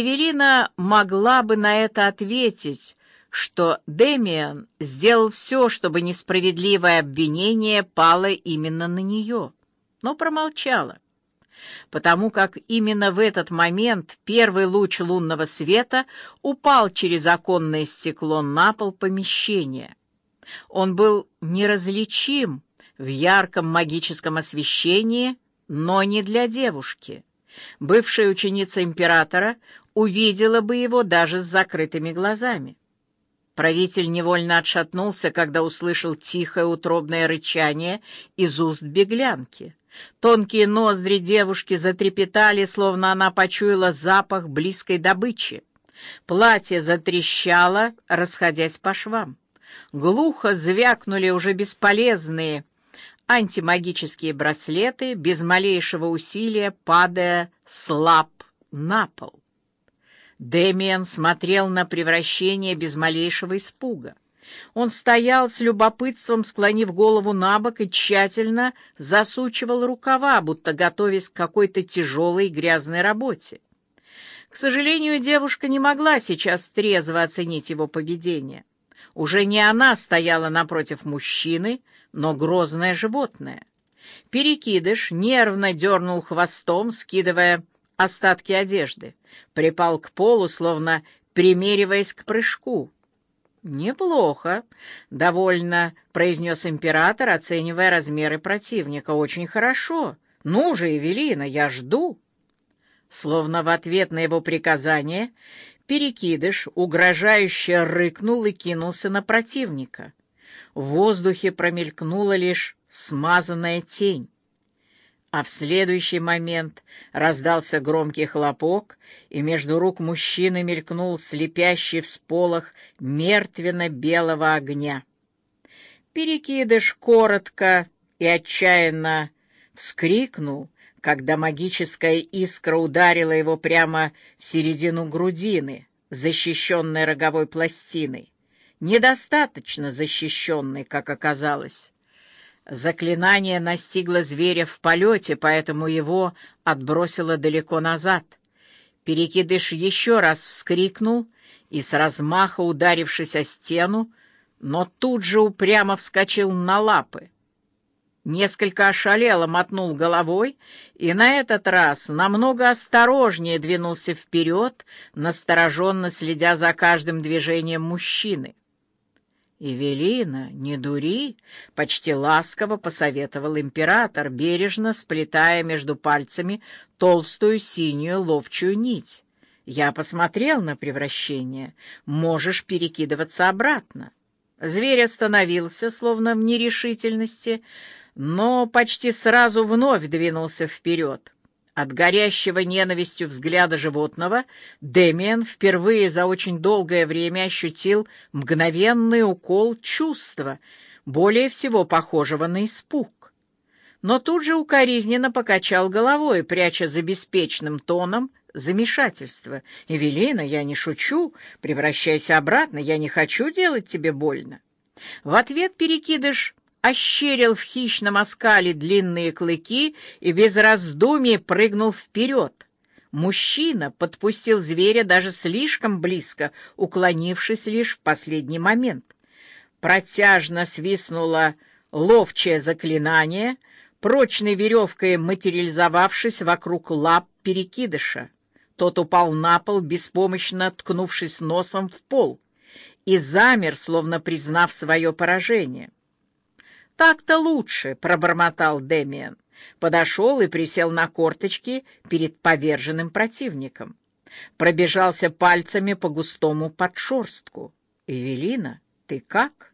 Эвелина могла бы на это ответить, что Демиан сделал все, чтобы несправедливое обвинение пало именно на нее, но промолчала, потому как именно в этот момент первый луч лунного света упал через оконное стекло на пол помещения. Он был неразличим в ярком магическом освещении, но не для девушки. Бывшая ученица императора увидела бы его даже с закрытыми глазами. Правитель невольно отшатнулся, когда услышал тихое утробное рычание из уст беглянки. Тонкие ноздри девушки затрепетали, словно она почуяла запах близкой добычи. Платье затрещало, расходясь по швам. Глухо звякнули уже бесполезные антимагические браслеты, без малейшего усилия падая слаб на пол. Дэмиен смотрел на превращение без малейшего испуга. Он стоял с любопытством, склонив голову на бок и тщательно засучивал рукава, будто готовясь к какой-то тяжелой грязной работе. К сожалению, девушка не могла сейчас трезво оценить его поведение. Уже не она стояла напротив мужчины, но грозное животное. Перекидыш нервно дернул хвостом, скидывая остатки одежды, припал к полу, словно примериваясь к прыжку. «Неплохо», — довольно произнес император, оценивая размеры противника. «Очень хорошо. Ну же, Эвелина, я жду». Словно в ответ на его приказание, перекидыш угрожающе рыкнул и кинулся на противника. В воздухе промелькнула лишь смазанная тень а в следующий момент раздался громкий хлопок, и между рук мужчины мелькнул слепящий всполох мертвенно-белого огня. Перекидыш коротко и отчаянно вскрикнул, когда магическая искра ударила его прямо в середину грудины, защищенной роговой пластиной. Недостаточно защищенной, как оказалось. Заклинание настигло зверя в полете, поэтому его отбросило далеко назад. Перекидыш еще раз вскрикнул и, с размаха ударившись о стену, но тут же упрямо вскочил на лапы. Несколько ошалело мотнул головой и на этот раз намного осторожнее двинулся вперед, настороженно следя за каждым движением мужчины. «Эвелина, не дури!» — почти ласково посоветовал император, бережно сплетая между пальцами толстую синюю ловчую нить. «Я посмотрел на превращение. Можешь перекидываться обратно». Зверь остановился, словно в нерешительности, но почти сразу вновь двинулся вперед. От горящего ненавистью взгляда животного Демиан впервые за очень долгое время ощутил мгновенный укол чувства, более всего похожего на испуг. Но тут же укоризненно покачал головой, пряча за беспечным тоном замешательство. «Эвелина, я не шучу. Превращайся обратно. Я не хочу делать тебе больно». В ответ перекидыш ощерил в хищном оскале длинные клыки и без раздумий прыгнул вперед. Мужчина подпустил зверя даже слишком близко, уклонившись лишь в последний момент. Протяжно свистнуло ловчее заклинание, прочной веревкой материализовавшись вокруг лап перекидыша. Тот упал на пол, беспомощно ткнувшись носом в пол, и замер, словно признав свое поражение. «Так-то лучше», — пробормотал Демиан. Подошел и присел на корточки перед поверженным противником. Пробежался пальцами по густому подшерстку. «Эвелина, ты как?»